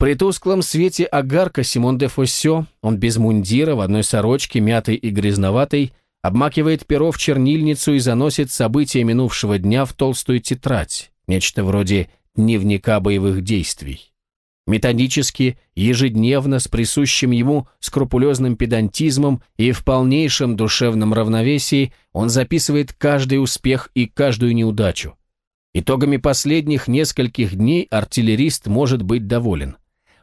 При тусклом свете огарка Симон де Фоссё, он без мундира, в одной сорочке, мятой и грязноватой, обмакивает перо в чернильницу и заносит события минувшего дня в толстую тетрадь, нечто вроде дневника боевых действий. Методически, ежедневно, с присущим ему скрупулезным педантизмом и в полнейшем душевном равновесии он записывает каждый успех и каждую неудачу. Итогами последних нескольких дней артиллерист может быть доволен.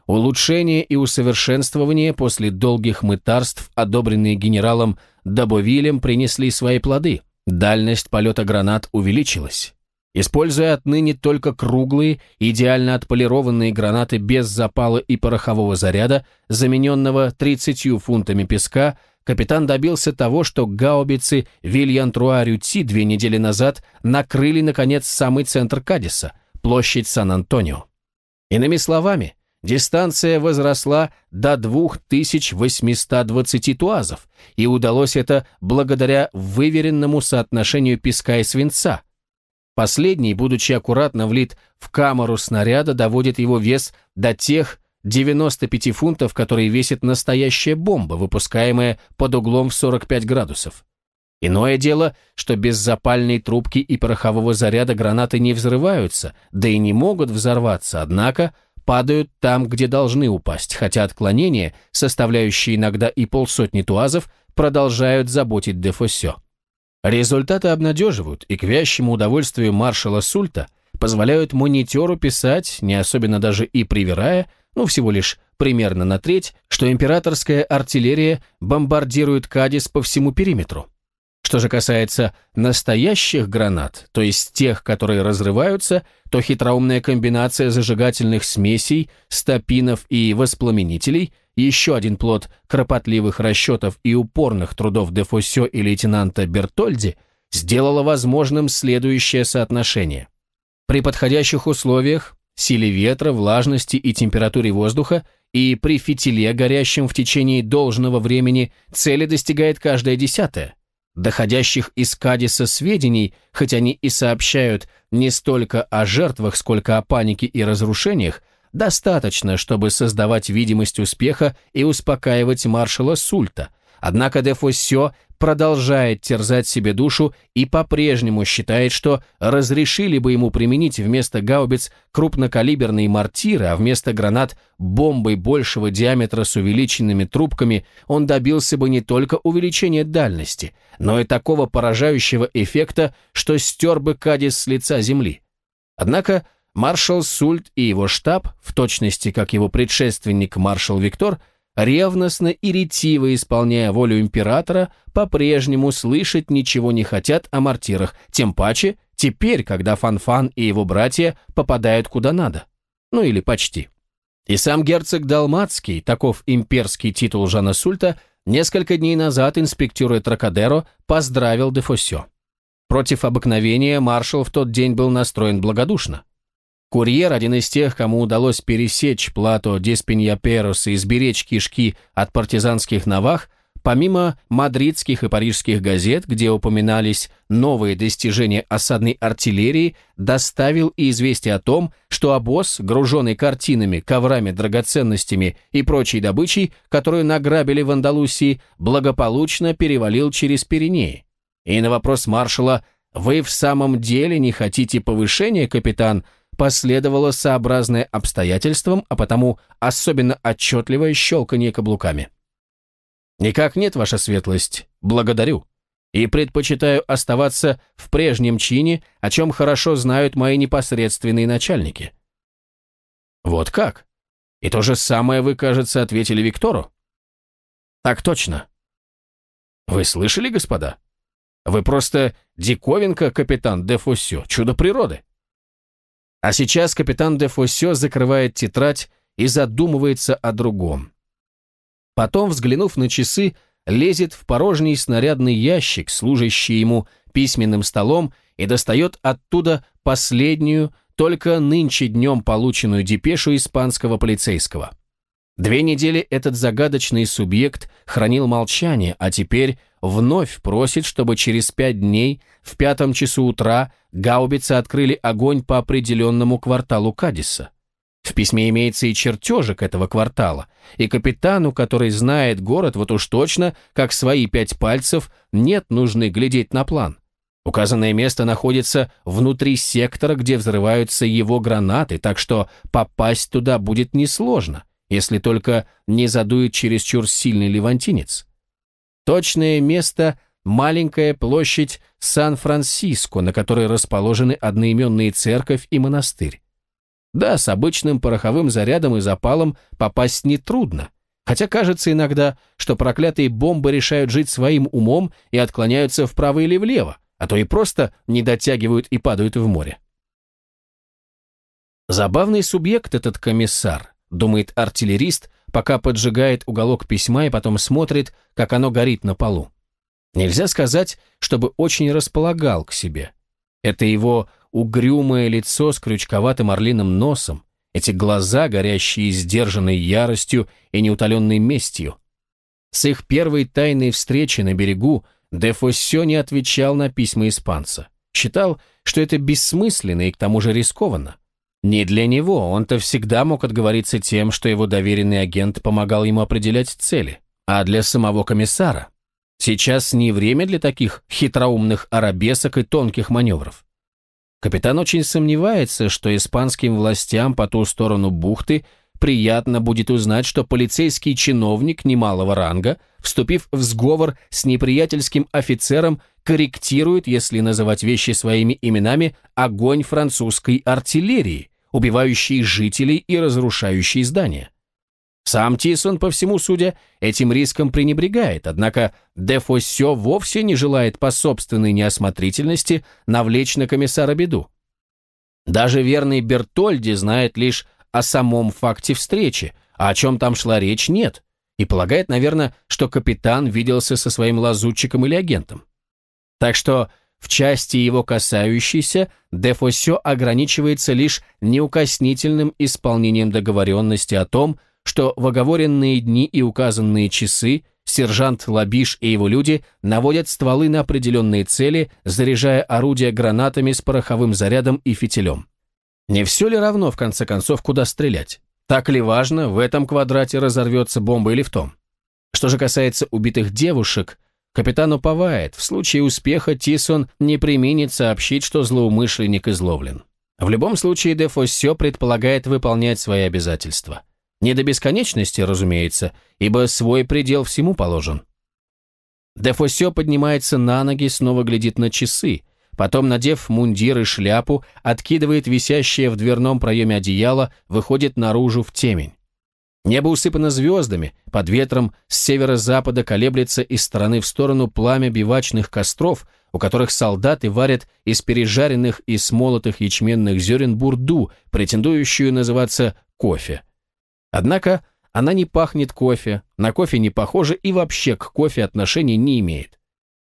Улучшение и усовершенствование после долгих мытарств, одобренные генералом Добовилем, принесли свои плоды. Дальность полета гранат увеличилась. Используя отныне только круглые, идеально отполированные гранаты без запала и порохового заряда, замененного 30 фунтами песка, капитан добился того, что гаубицы Вильян-Труа-Рюти две недели назад накрыли, наконец, самый центр Кадиса, площадь Сан-Антонио. Иными словами, дистанция возросла до 2820 туазов, и удалось это благодаря выверенному соотношению песка и свинца. Последний, будучи аккуратно влит в камеру снаряда, доводит его вес до тех 95 фунтов, которые весит настоящая бомба, выпускаемая под углом в 45 градусов. Иное дело, что без запальной трубки и порохового заряда гранаты не взрываются, да и не могут взорваться, однако – падают там, где должны упасть, хотя отклонения, составляющие иногда и полсотни туазов, продолжают заботить Дефосе. Результаты обнадеживают, и к вящему удовольствию маршала Сульта позволяют монитору писать, не особенно даже и привирая, ну всего лишь примерно на треть, что императорская артиллерия бомбардирует Кадис по всему периметру. Что же касается настоящих гранат, то есть тех, которые разрываются, то хитроумная комбинация зажигательных смесей, стопинов и воспламенителей, еще один плод кропотливых расчетов и упорных трудов Дефосе и лейтенанта Бертольди, сделала возможным следующее соотношение. При подходящих условиях, силе ветра, влажности и температуре воздуха и при фитиле, горящем в течение должного времени, цели достигает каждая десятая, доходящих из Кадиса сведений, хоть они и сообщают не столько о жертвах, сколько о панике и разрушениях, достаточно, чтобы создавать видимость успеха и успокаивать маршала Сульта. Однако де Фоссё продолжает терзать себе душу и по-прежнему считает, что разрешили бы ему применить вместо гаубиц крупнокалиберные мортиры, а вместо гранат бомбой большего диаметра с увеличенными трубками он добился бы не только увеличения дальности, но и такого поражающего эффекта, что стер бы Кадис с лица земли. Однако маршал Сульт и его штаб, в точности как его предшественник маршал Виктор, ревностно и ретиво исполняя волю императора, по-прежнему слышать ничего не хотят о мартирах, тем паче теперь, когда Фанфан -Фан и его братья попадают куда надо. Ну или почти. И сам герцог Далматский, таков имперский титул Жана Сульта, несколько дней назад, инспектируя Тракадеро, поздравил Дефосе. Против обыкновения маршал в тот день был настроен благодушно. Курьер, один из тех, кому удалось пересечь плато Деспиньяперос и сберечь кишки от партизанских навах, помимо мадридских и парижских газет, где упоминались новые достижения осадной артиллерии, доставил и известие о том, что обоз, груженный картинами, коврами, драгоценностями и прочей добычей, которую награбили в Андалусии, благополучно перевалил через Пиренеи. И на вопрос маршала «Вы в самом деле не хотите повышения, капитан?» Последовало сообразное обстоятельствам, а потому особенно отчетливое щелканье каблуками. «Никак нет, ваша светлость. Благодарю. И предпочитаю оставаться в прежнем чине, о чем хорошо знают мои непосредственные начальники». «Вот как? И то же самое вы, кажется, ответили Виктору?» «Так точно». «Вы слышали, господа? Вы просто диковинка, капитан де Фуссё, чудо природы. А сейчас капитан де Фоссё закрывает тетрадь и задумывается о другом. Потом, взглянув на часы, лезет в порожний снарядный ящик, служащий ему письменным столом, и достает оттуда последнюю, только нынче днем полученную депешу испанского полицейского. Две недели этот загадочный субъект хранил молчание, а теперь вновь просит, чтобы через пять дней, в пятом часу утра, гаубицы открыли огонь по определенному кварталу Кадиса. В письме имеется и чертежик этого квартала, и капитану, который знает город вот уж точно, как свои пять пальцев, нет нужны глядеть на план. Указанное место находится внутри сектора, где взрываются его гранаты, так что попасть туда будет несложно, если только не задует чересчур сильный левантинец. Точное место – маленькая площадь Сан-Франциско, на которой расположены одноименные церковь и монастырь. Да, с обычным пороховым зарядом и запалом попасть нетрудно, хотя кажется иногда, что проклятые бомбы решают жить своим умом и отклоняются вправо или влево, а то и просто не дотягивают и падают в море. Забавный субъект этот комиссар, думает артиллерист, пока поджигает уголок письма и потом смотрит, как оно горит на полу. Нельзя сказать, чтобы очень располагал к себе. Это его угрюмое лицо с крючковатым орлиным носом, эти глаза, горящие сдержанной яростью и неутоленной местью. С их первой тайной встречи на берегу Де Фоссё не отвечал на письма испанца. Считал, что это бессмысленно и к тому же рискованно. Не для него, он-то всегда мог отговориться тем, что его доверенный агент помогал ему определять цели, а для самого комиссара. Сейчас не время для таких хитроумных арабесок и тонких маневров. Капитан очень сомневается, что испанским властям по ту сторону бухты приятно будет узнать, что полицейский чиновник немалого ранга, вступив в сговор с неприятельским офицером, корректирует, если называть вещи своими именами, огонь французской артиллерии, убивающей жителей и разрушающей здания. Сам Тисон, по всему судя, этим риском пренебрегает, однако де Фоссё вовсе не желает по собственной неосмотрительности навлечь на комиссара беду. Даже верный Бертольди знает лишь о самом факте встречи, а о чем там шла речь нет, и полагает, наверное, что капитан виделся со своим лазутчиком или агентом. Так что в части его касающейся Дефосе ограничивается лишь неукоснительным исполнением договоренности о том, что в оговоренные дни и указанные часы сержант Лабиш и его люди наводят стволы на определенные цели, заряжая орудия гранатами с пороховым зарядом и фитилем. Не все ли равно, в конце концов, куда стрелять? Так ли важно, в этом квадрате разорвется бомба или в том? Что же касается убитых девушек, капитан уповает, в случае успеха Тисон не применит сообщить, что злоумышленник изловлен. В любом случае, Дефоссё предполагает выполнять свои обязательства. Не до бесконечности, разумеется, ибо свой предел всему положен. Дефоссё поднимается на ноги, снова глядит на часы, Потом, надев мундир и шляпу, откидывает висящее в дверном проеме одеяло, выходит наружу в темень. Небо усыпано звездами, под ветром с северо-запада колеблется из стороны в сторону пламя бивачных костров, у которых солдаты варят из пережаренных и смолотых ячменных зерен бурду, претендующую называться кофе. Однако она не пахнет кофе, на кофе не похожа и вообще к кофе отношения не имеет.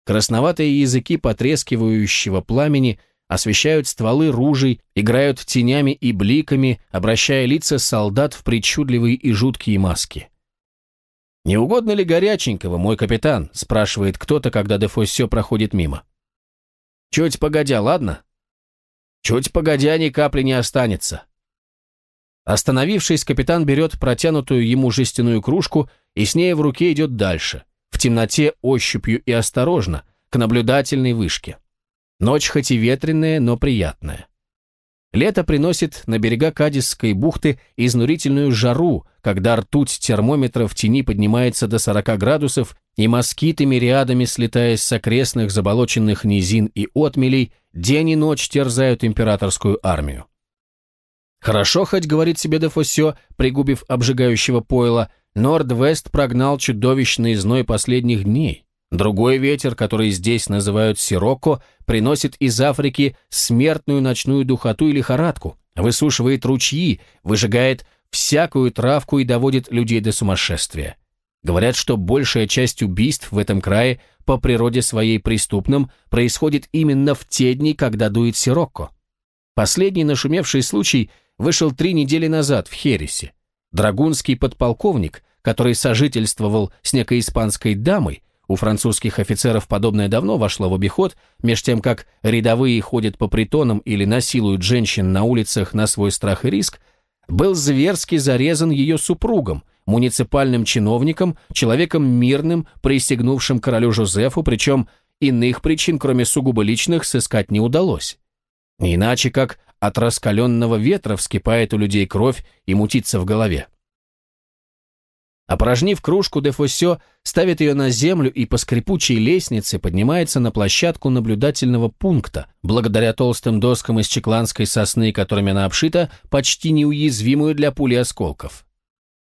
Красноватые языки потрескивающего пламени освещают стволы ружей, играют тенями и бликами, обращая лица солдат в причудливые и жуткие маски. «Не угодно ли горяченького, мой капитан?» – спрашивает кто-то, когда Дефоссё проходит мимо. «Чуть погодя, ладно?» «Чуть погодя, ни капли не останется». Остановившись, капитан берет протянутую ему жестяную кружку и с ней в руке идет дальше – темноте ощупью и осторожно, к наблюдательной вышке. Ночь хоть и ветреная, но приятная. Лето приносит на берега Кадисской бухты изнурительную жару, когда ртуть термометра в тени поднимается до 40 градусов, и москитами рядами, слетаясь с окрестных заболоченных низин и отмелей, день и ночь терзают императорскую армию. Хорошо хоть, говорит себе Дефосе, пригубив обжигающего пойла, Норд-Вест прогнал чудовищный зной последних дней. Другой ветер, который здесь называют сироко, приносит из Африки смертную ночную духоту и лихорадку, высушивает ручьи, выжигает всякую травку и доводит людей до сумасшествия. Говорят, что большая часть убийств в этом крае по природе своей преступным происходит именно в те дни, когда дует сирокко. Последний нашумевший случай вышел три недели назад в Хересе. Драгунский подполковник, который сожительствовал с некой испанской дамой, у французских офицеров подобное давно вошло в обиход, меж тем как рядовые ходят по притонам или насилуют женщин на улицах на свой страх и риск, был зверски зарезан ее супругом, муниципальным чиновником, человеком мирным, присягнувшим королю Жозефу, причем иных причин, кроме сугубо личных, сыскать не удалось. Иначе как от раскаленного ветра вскипает у людей кровь и мутится в голове. Опорожнив кружку, Дефосе ставит ее на землю и по скрипучей лестнице поднимается на площадку наблюдательного пункта, благодаря толстым доскам из чекланской сосны, которыми она обшита, почти неуязвимую для пули осколков.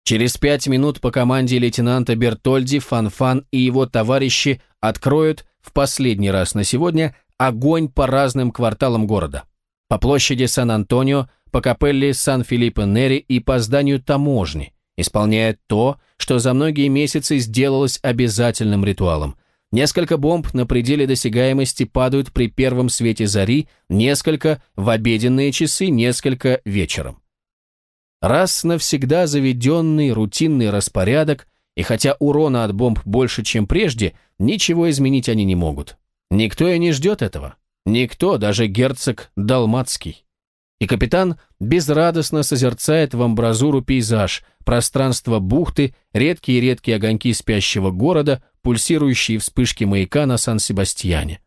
Через пять минут по команде лейтенанта Бертольди Фанфан и его товарищи откроют в последний раз на сегодня огонь по разным кварталам города. По площади Сан-Антонио, по капелле Сан-Филиппо-Нери и по зданию таможни, исполняя то, что за многие месяцы сделалось обязательным ритуалом. Несколько бомб на пределе досягаемости падают при первом свете зари, несколько в обеденные часы, несколько вечером. Раз навсегда заведенный рутинный распорядок, и хотя урона от бомб больше, чем прежде, ничего изменить они не могут. Никто и не ждет этого. Никто, даже герцог Далматский. И капитан безрадостно созерцает в амбразуру пейзаж, пространство бухты, редкие-редкие огоньки спящего города, пульсирующие вспышки маяка на Сан-Себастьяне.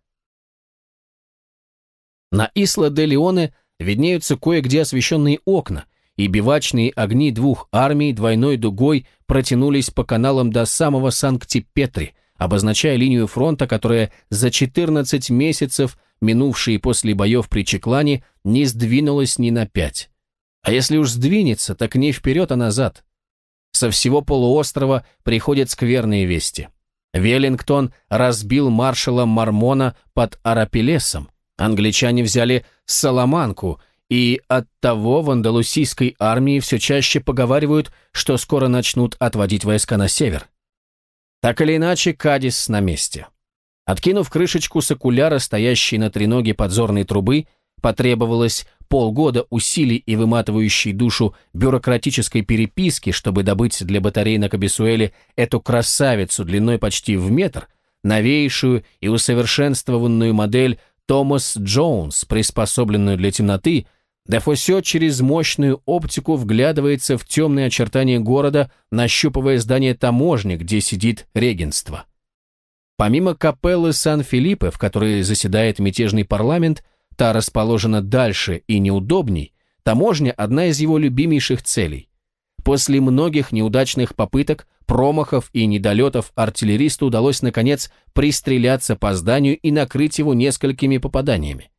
На Исла-де-Леоне виднеются кое-где освещенные окна, и бивачные огни двух армий двойной дугой протянулись по каналам до самого Санкт-Петри, обозначая линию фронта, которая за 14 месяцев, минувшие после боев при Чеклане, не сдвинулась ни на пять. А если уж сдвинется, так не вперед, а назад. Со всего полуострова приходят скверные вести. Веллингтон разбил маршала Мармона под Арапелесом. Англичане взяли Саламанку – и оттого в андалусийской армии все чаще поговаривают, что скоро начнут отводить войска на север. Так или иначе, Кадис на месте. Откинув крышечку сакуляра, стоящей на треноге подзорной трубы, потребовалось полгода усилий и выматывающей душу бюрократической переписки, чтобы добыть для батарей на Кабесуэле эту красавицу длиной почти в метр, новейшую и усовершенствованную модель Томас Джонс, приспособленную для темноты, Дефосе через мощную оптику вглядывается в темные очертания города, нащупывая здание таможни, где сидит регенство. Помимо капеллы Сан-Филиппе, в которой заседает мятежный парламент, та расположена дальше и неудобней, таможня – одна из его любимейших целей. После многих неудачных попыток, промахов и недолетов артиллеристу удалось, наконец, пристреляться по зданию и накрыть его несколькими попаданиями.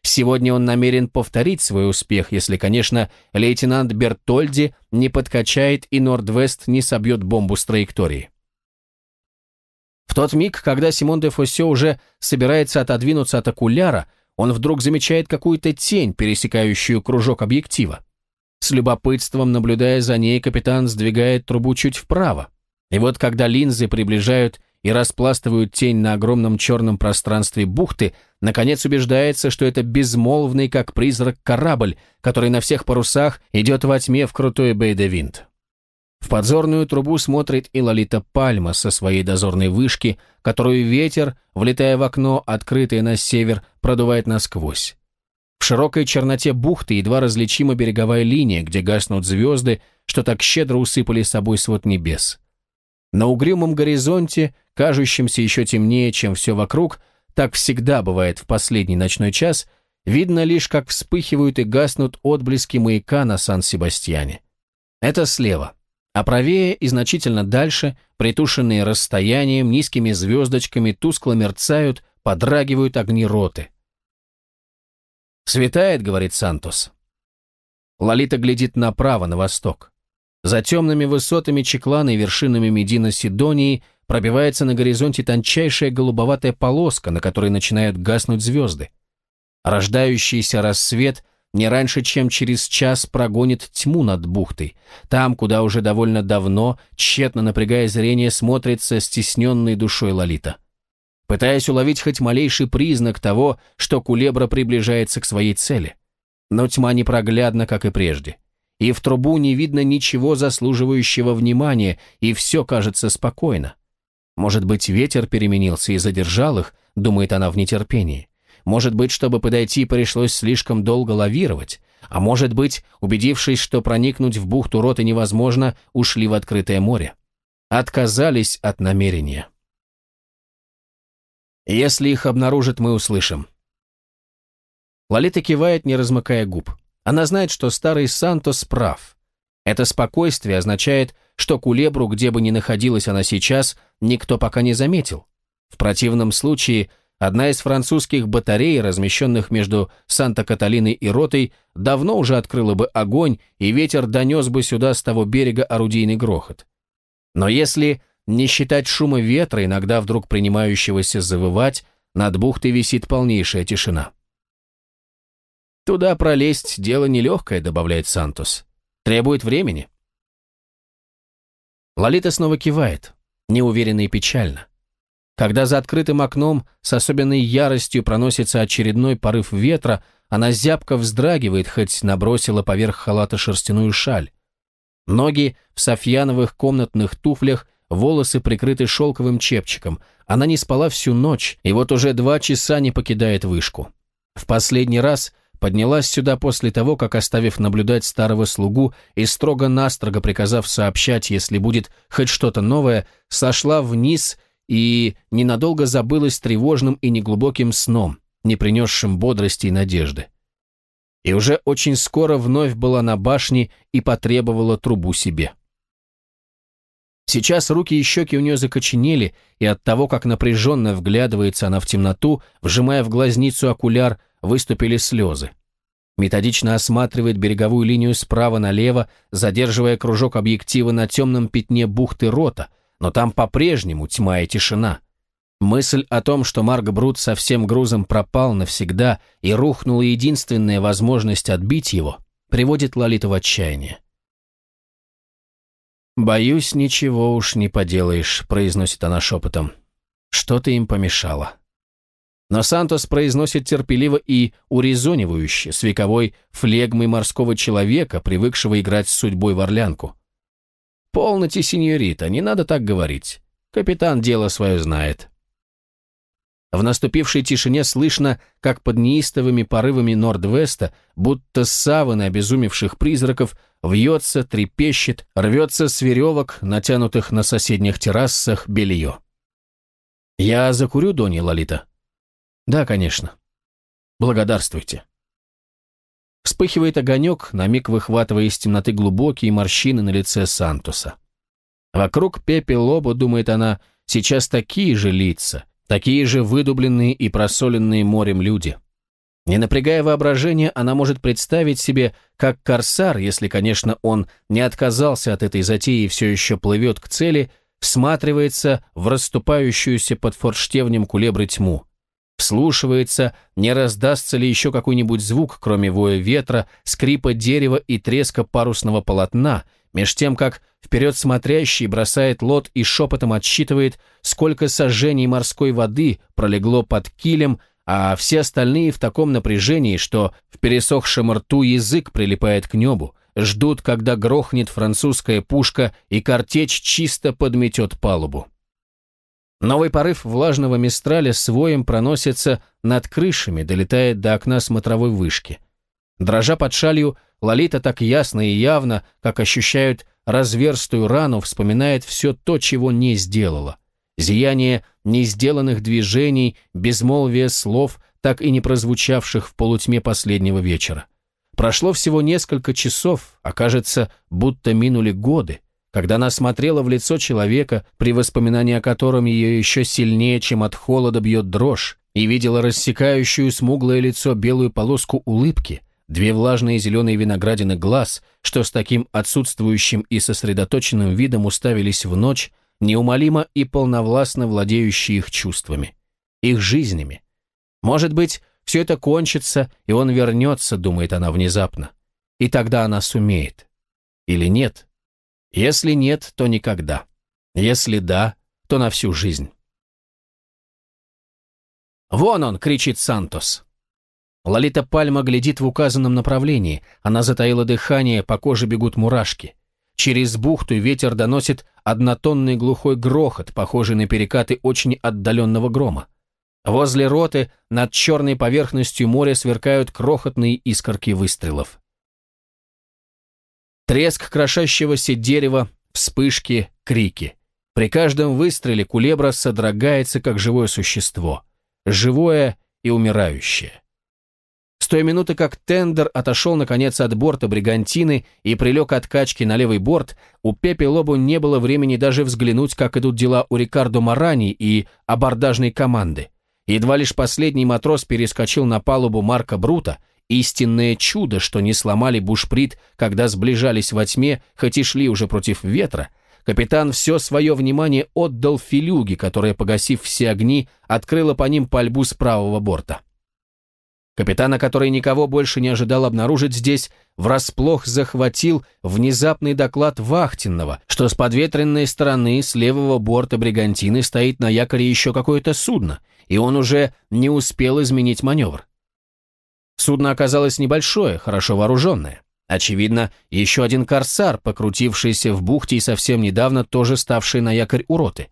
Сегодня он намерен повторить свой успех, если, конечно, лейтенант Бертольди не подкачает и Нордвест не собьет бомбу с траектории. Тот миг, когда Симон де Фоссе уже собирается отодвинуться от окуляра, он вдруг замечает какую-то тень, пересекающую кружок объектива. С любопытством, наблюдая за ней, капитан сдвигает трубу чуть вправо. И вот когда линзы приближают и распластывают тень на огромном черном пространстве бухты, наконец убеждается, что это безмолвный, как призрак, корабль, который на всех парусах идет во тьме в крутой бейдевинт. В подзорную трубу смотрит и Лолита Пальма со своей дозорной вышки, которую ветер, влетая в окно, открытое на север, продувает насквозь. В широкой черноте бухты едва различима береговая линия, где гаснут звезды, что так щедро усыпали собой свод небес. На угрюмом горизонте, кажущемся еще темнее, чем все вокруг, так всегда бывает в последний ночной час, видно лишь, как вспыхивают и гаснут отблески маяка на Сан-Себастьяне. Это слева. А правее и значительно дальше, притушенные расстоянием, низкими звездочками, тускло мерцают, подрагивают огни роты. «Светает», — говорит Сантос. Лолита глядит направо, на восток. За темными высотами Чеклана и вершинами Медина Сидонии пробивается на горизонте тончайшая голубоватая полоска, на которой начинают гаснуть звезды. Рождающийся рассвет не раньше, чем через час прогонит тьму над бухтой, там, куда уже довольно давно, тщетно напрягая зрение, смотрится стесненной душой Лолита. Пытаясь уловить хоть малейший признак того, что кулебра приближается к своей цели. Но тьма непроглядна, как и прежде и в трубу не видно ничего заслуживающего внимания, и все кажется спокойно. Может быть, ветер переменился и задержал их, думает она в нетерпении. Может быть, чтобы подойти, пришлось слишком долго лавировать. А может быть, убедившись, что проникнуть в бухту роты невозможно, ушли в открытое море. Отказались от намерения. Если их обнаружат, мы услышим. Лолита кивает, не размыкая губ. Она знает, что старый Сантос прав. Это спокойствие означает, что кулебру, где бы ни находилась она сейчас, никто пока не заметил. В противном случае одна из французских батарей, размещенных между Санта-Каталиной и Ротой, давно уже открыла бы огонь, и ветер донес бы сюда с того берега орудийный грохот. Но если не считать шума ветра, иногда вдруг принимающегося завывать, над бухтой висит полнейшая тишина. «Туда пролезть – дело нелегкое», – добавляет Сантос. «Требует времени». Лолита снова кивает, неуверенно и печально. Когда за открытым окном с особенной яростью проносится очередной порыв ветра, она зябко вздрагивает, хоть набросила поверх халата шерстяную шаль. Ноги в софьяновых комнатных туфлях, волосы прикрыты шелковым чепчиком. Она не спала всю ночь, и вот уже два часа не покидает вышку. В последний раз поднялась сюда после того, как, оставив наблюдать старого слугу и строго-настрого приказав сообщать, если будет хоть что-то новое, сошла вниз и ненадолго забылась тревожным и неглубоким сном, не принесшим бодрости и надежды. И уже очень скоро вновь была на башне и потребовала трубу себе. Сейчас руки и щеки у нее закоченели, и от того, как напряженно вглядывается она в темноту, вжимая в глазницу окуляр, выступили слезы. Методично осматривает береговую линию справа налево, задерживая кружок объектива на темном пятне бухты рота, но там по-прежнему тьма и тишина. Мысль о том, что Марк Брут со всем грузом пропал навсегда и рухнула единственная возможность отбить его, приводит Лолиту в отчаяние. «Боюсь, ничего уж не поделаешь», — произносит она шепотом. «Что-то им помешало». Но Сантос произносит терпеливо и урезонивающе, с вековой флегмой морского человека, привыкшего играть с судьбой в орлянку. «Полноте, сеньорита, не надо так говорить. Капитан дело свое знает». В наступившей тишине слышно, как под неистовыми порывами Норд-Веста, будто саваны обезумевших призраков, вьется, трепещет, рвется с веревок, натянутых на соседних террасах, белье. «Я закурю, Донья Лолита?» Да, конечно. Благодарствуйте. Вспыхивает огонек, на миг выхватывая из темноты глубокие морщины на лице Сантуса. Вокруг пепел лоба, думает она, сейчас такие же лица, такие же выдубленные и просоленные морем люди. Не напрягая воображение, она может представить себе, как корсар, если, конечно, он не отказался от этой затеи и все еще плывет к цели, всматривается в расступающуюся под форштевнем кулебры тьму, Вслушивается, не раздастся ли еще какой-нибудь звук, кроме воя ветра, скрипа дерева и треска парусного полотна, меж тем, как вперед смотрящий бросает лот и шепотом отсчитывает, сколько сожжений морской воды пролегло под килем, а все остальные в таком напряжении, что в пересохшем рту язык прилипает к небу, ждут, когда грохнет французская пушка и картечь чисто подметет палубу. Новый порыв влажного мистраля с воем проносится над крышами, долетает до окна смотровой вышки. Дрожа под шалью, Лолита так ясно и явно, как ощущают разверстую рану, вспоминает все то, чего не сделала. Зияние несделанных движений, безмолвие слов, так и не прозвучавших в полутьме последнего вечера. Прошло всего несколько часов, а кажется, будто минули годы когда она смотрела в лицо человека, при воспоминании о котором ее еще сильнее, чем от холода бьет дрожь, и видела рассекающую смуглое лицо белую полоску улыбки, две влажные зеленые виноградины глаз, что с таким отсутствующим и сосредоточенным видом уставились в ночь, неумолимо и полновластно владеющие их чувствами, их жизнями. Может быть, все это кончится, и он вернется, думает она внезапно. И тогда она сумеет. Или нет? Если нет, то никогда. Если да, то на всю жизнь. «Вон он!» — кричит Сантос. Лолита Пальма глядит в указанном направлении. Она затаила дыхание, по коже бегут мурашки. Через бухту ветер доносит однотонный глухой грохот, похожий на перекаты очень отдаленного грома. Возле роты над черной поверхностью моря сверкают крохотные искорки выстрелов. Треск крошащегося дерева, вспышки, крики. При каждом выстреле кулебра содрогается, как живое существо. Живое и умирающее. С той минуты, как тендер отошел, наконец, от борта бригантины и прилег от качки на левый борт, у Пепи Лобу не было времени даже взглянуть, как идут дела у Рикардо Марани и абордажной команды. Едва лишь последний матрос перескочил на палубу Марка Брута, истинное чудо, что не сломали бушприт, когда сближались во тьме, хоть и шли уже против ветра, капитан все свое внимание отдал филюге, которая, погасив все огни, открыла по ним пальбу с правого борта. Капитана, который никого больше не ожидал обнаружить здесь, врасплох захватил внезапный доклад вахтенного, что с подветренной стороны с левого борта бригантины стоит на якоре еще какое-то судно, и он уже не успел изменить маневр. Судно оказалось небольшое, хорошо вооруженное. Очевидно, еще один корсар, покрутившийся в бухте и совсем недавно тоже ставший на якорь уроты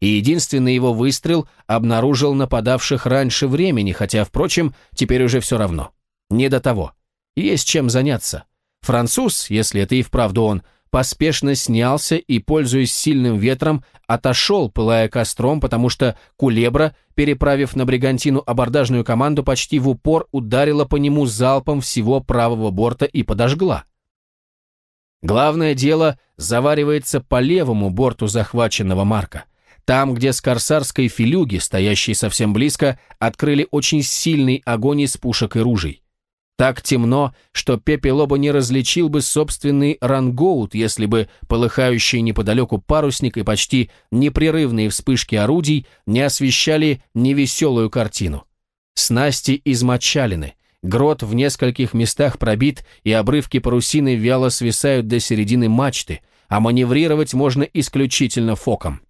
и единственный его выстрел обнаружил нападавших раньше времени, хотя, впрочем, теперь уже все равно. Не до того. Есть чем заняться. Француз, если это и вправду он, поспешно снялся и, пользуясь сильным ветром, отошел, пылая костром, потому что Кулебра, переправив на Бригантину абордажную команду, почти в упор ударила по нему залпом всего правого борта и подожгла. Главное дело заваривается по левому борту захваченного Марка – там, где с корсарской филюги, стоящей совсем близко, открыли очень сильный огонь из пушек и ружей. Так темно, что Пепе Лобо не различил бы собственный рангоут, если бы полыхающий неподалеку парусник и почти непрерывные вспышки орудий не освещали невеселую картину. Снасти измочалены, грот в нескольких местах пробит, и обрывки парусины вяло свисают до середины мачты, а маневрировать можно исключительно фоком.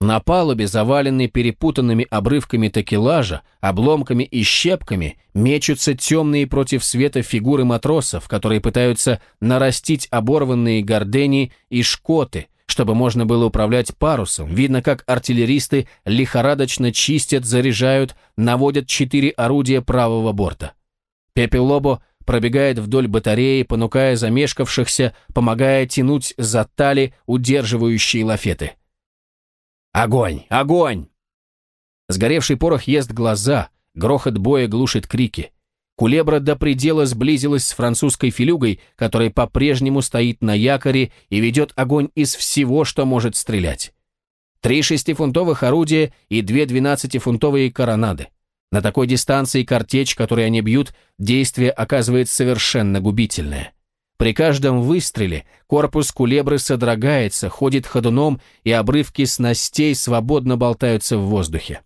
На палубе, заваленной перепутанными обрывками такелажа, обломками и щепками, мечутся темные против света фигуры матросов, которые пытаются нарастить оборванные гордени и шкоты, чтобы можно было управлять парусом. Видно, как артиллеристы лихорадочно чистят, заряжают, наводят четыре орудия правого борта. Пепелобо пробегает вдоль батареи, понукая замешкавшихся, помогая тянуть за тали, удерживающие лафеты. Огонь! Огонь! Сгоревший порох ест глаза, грохот боя глушит крики. Кулебра до предела сблизилась с французской филюгой, которая по-прежнему стоит на якоре и ведет огонь из всего, что может стрелять. Три шестифунтовых орудия и две двенадцатифунтовые коронады. На такой дистанции картечь, которой они бьют, действие оказывает совершенно губительное. При каждом выстреле корпус кулебры содрогается, ходит ходуном, и обрывки снастей свободно болтаются в воздухе.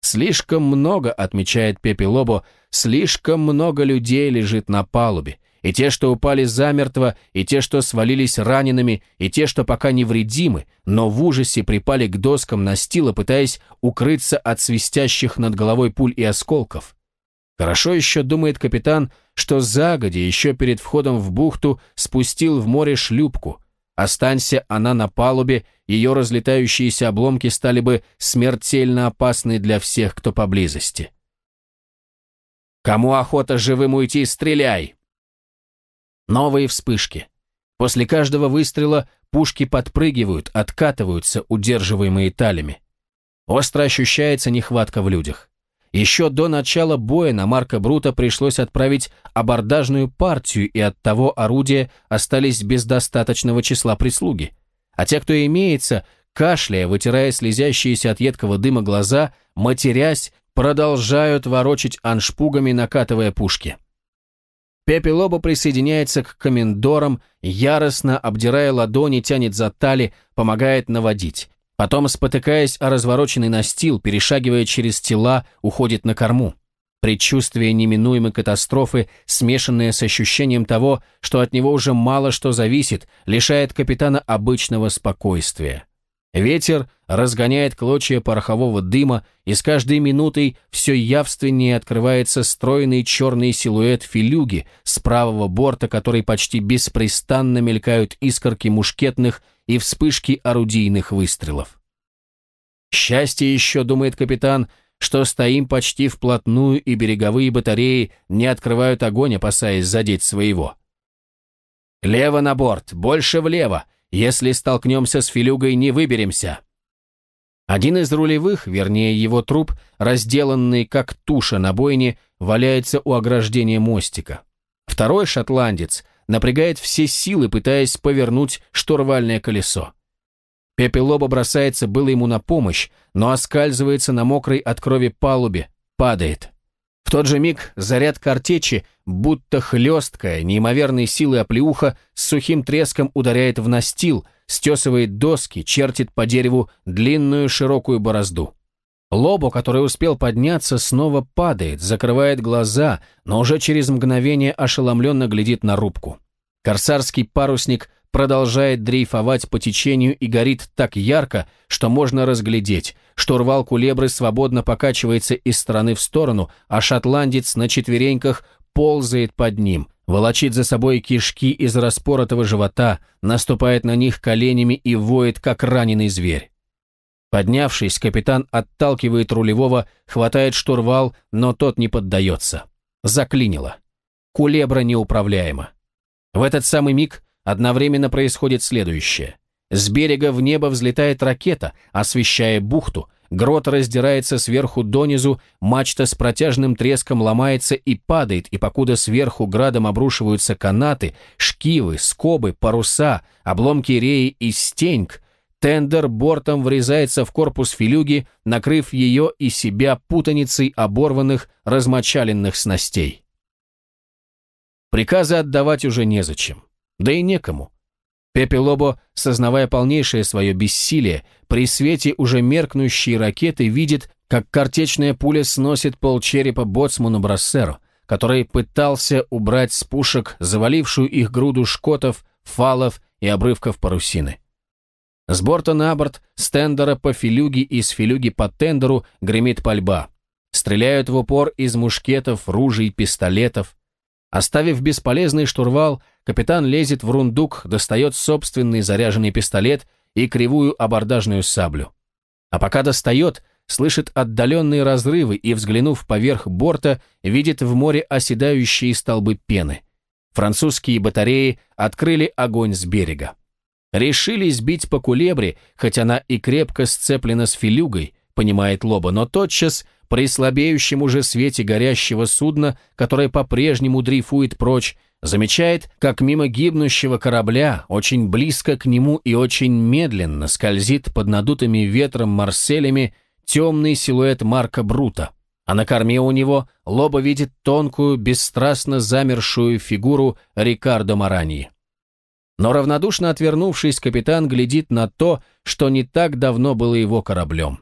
Слишком много, отмечает Пепелобо, слишком много людей лежит на палубе, и те, что упали замертво, и те, что свалились ранеными, и те, что пока невредимы, но в ужасе припали к доскам настила, пытаясь укрыться от свистящих над головой пуль и осколков. Хорошо еще думает капитан, что загодя, еще перед входом в бухту, спустил в море шлюпку. Останься она на палубе, ее разлетающиеся обломки стали бы смертельно опасны для всех, кто поблизости. «Кому охота живым уйти, стреляй!» Новые вспышки. После каждого выстрела пушки подпрыгивают, откатываются, удерживаемые талями. Остро ощущается нехватка в людях. Еще до начала боя на Марка Брута пришлось отправить абордажную партию, и от того орудия остались без достаточного числа прислуги. А те, кто имеется, кашляя, вытирая слезящиеся от едкого дыма глаза, матерясь, продолжают ворочать аншпугами, накатывая пушки. Пепе Лобо присоединяется к комендорам, яростно обдирая ладони, тянет за тали, помогает наводить. Потом, спотыкаясь о развороченный настил, перешагивая через тела, уходит на корму. Предчувствие неминуемой катастрофы, смешанное с ощущением того, что от него уже мало что зависит, лишает капитана обычного спокойствия. Ветер разгоняет клочья порохового дыма, и с каждой минутой все явственнее открывается стройный черный силуэт филюги с правого борта, который почти беспрестанно мелькают искорки мушкетных и вспышки орудийных выстрелов. Счастье еще, думает капитан, что стоим почти вплотную, и береговые батареи не открывают огонь, опасаясь задеть своего. «Лево на борт, больше влево! Если столкнемся с филюгой, не выберемся!» Один из рулевых, вернее его труп, разделанный как туша на бойне, валяется у ограждения мостика. Второй шотландец напрягает все силы, пытаясь повернуть штурвальное колесо. Пепелоба бросается было ему на помощь, но оскальзывается на мокрой от крови палубе, падает. В тот же миг заряд картечи, будто хлесткая, неимоверной силы оплеуха, с сухим треском ударяет в настил, стесывает доски, чертит по дереву длинную широкую борозду. Лобо, который успел подняться, снова падает, закрывает глаза, но уже через мгновение ошеломленно глядит на рубку. Корсарский парусник продолжает дрейфовать по течению и горит так ярко, что можно разглядеть. Штурвал кулебры свободно покачивается из стороны в сторону, а шотландец на четвереньках ползает под ним, волочит за собой кишки из распоротого живота, наступает на них коленями и воет, как раненый зверь. Поднявшись, капитан отталкивает рулевого, хватает штурвал, но тот не поддается. Заклинило. Кулебра неуправляема. В этот самый миг Одновременно происходит следующее. С берега в небо взлетает ракета, освещая бухту, грот раздирается сверху донизу, мачта с протяжным треском ломается и падает, и покуда сверху градом обрушиваются канаты, шкивы, скобы, паруса, обломки реи и стеньк, тендер бортом врезается в корпус филюги, накрыв ее и себя путаницей оборванных, размочаленных снастей. Приказы отдавать уже незачем. Да и некому. Пепе Лобо, сознавая полнейшее свое бессилие, при свете уже меркнущей ракеты видит, как картечная пуля сносит полчерепа боцману Брассеру, который пытался убрать с пушек завалившую их груду шкотов, фалов и обрывков парусины. С борта на борт, с тендера по филюге и с филюги по тендеру гремит пальба. Стреляют в упор из мушкетов, ружей, пистолетов. Оставив бесполезный штурвал, капитан лезет в рундук, достает собственный заряженный пистолет и кривую абордажную саблю. А пока достает, слышит отдаленные разрывы и, взглянув поверх борта, видит в море оседающие столбы пены. Французские батареи открыли огонь с берега. Решили сбить по кулебре, хоть она и крепко сцеплена с филюгой, понимает Лоба, но тотчас – при слабеющем уже свете горящего судна, которое по-прежнему дрейфует прочь, замечает, как мимо гибнущего корабля, очень близко к нему и очень медленно скользит под надутыми ветром марселями темный силуэт Марка Брута, а на корме у него Лоба видит тонкую, бесстрастно замершую фигуру Рикардо Мараньи. Но равнодушно отвернувшись, капитан глядит на то, что не так давно было его кораблем.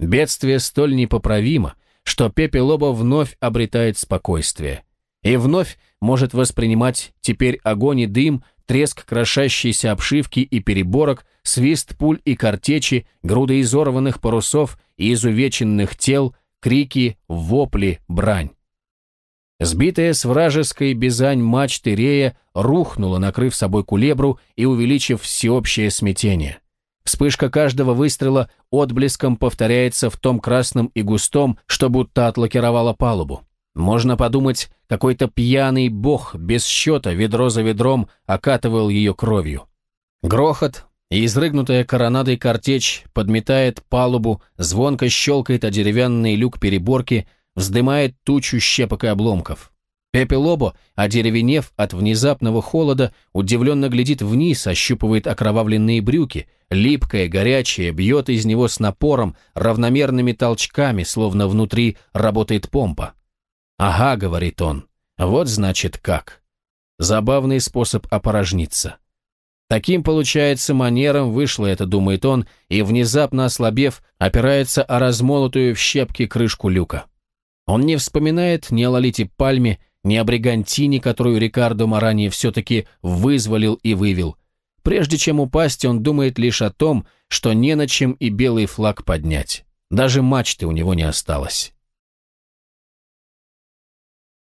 Бедствие столь непоправимо, что Пепе Лобо вновь обретает спокойствие. И вновь может воспринимать теперь огонь и дым, треск крошащейся обшивки и переборок, свист пуль и картечи, груды изорванных парусов и изувеченных тел, крики, вопли, брань. Сбитая с вражеской бизань мачты Рея рухнула, накрыв собой кулебру и увеличив всеобщее смятение. Вспышка каждого выстрела отблеском повторяется в том красном и густом, что будто отлакировало палубу. Можно подумать, какой-то пьяный бог без счета ведро за ведром окатывал ее кровью. Грохот и изрыгнутая коронадой картечь подметает палубу, звонко щелкает о деревянный люк переборки, вздымает тучу щепок и обломков. Пепелобо, одеревенев от внезапного холода, удивленно глядит вниз, ощупывает окровавленные брюки, липкое, горячее, бьет из него с напором, равномерными толчками, словно внутри работает помпа. «Ага», — говорит он, — «вот значит как». Забавный способ опорожниться. Таким, получается, манером вышло это, думает он, и, внезапно ослабев, опирается о размолотую в щепки крышку люка. Он не вспоминает ни о Лолите Пальме, ни о Бригантине, которую Рикардо Марани все-таки вызволил и вывел. Прежде чем упасть, он думает лишь о том, что не на чем и белый флаг поднять. Даже мачты у него не осталось.